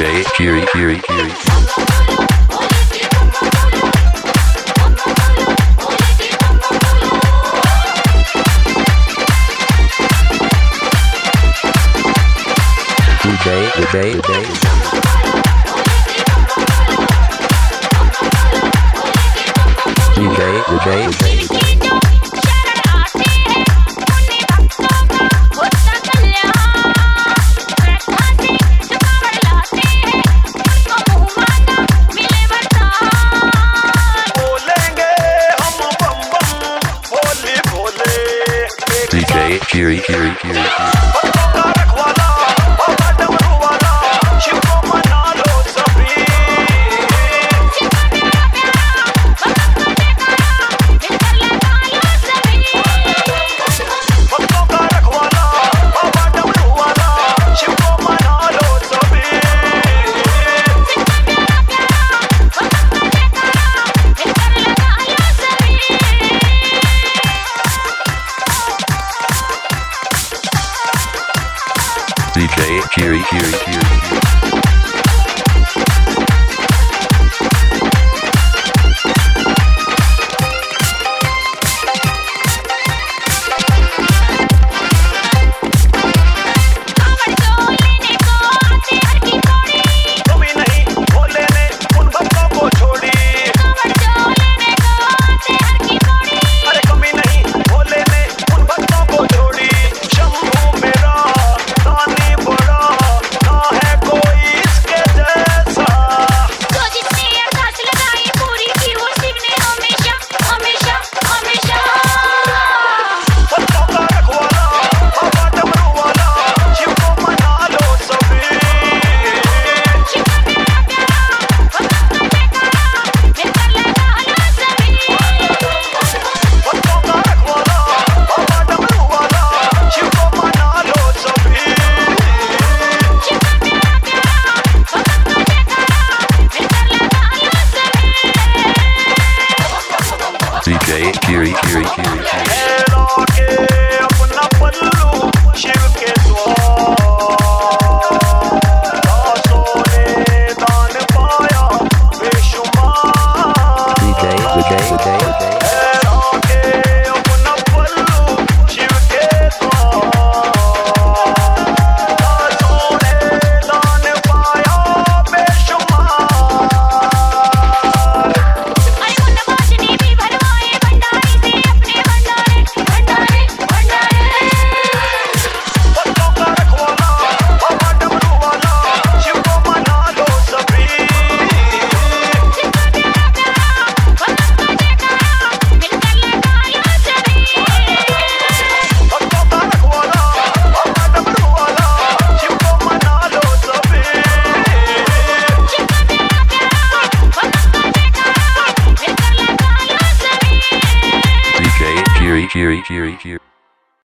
DJ Kiri Kiri Kiri. day, the day, the day. DJ, the day, the day. Fury, Fury, Fury, Fury. Fury. Fury, Fury, Fury, Fury. cheery, cheery, cheery.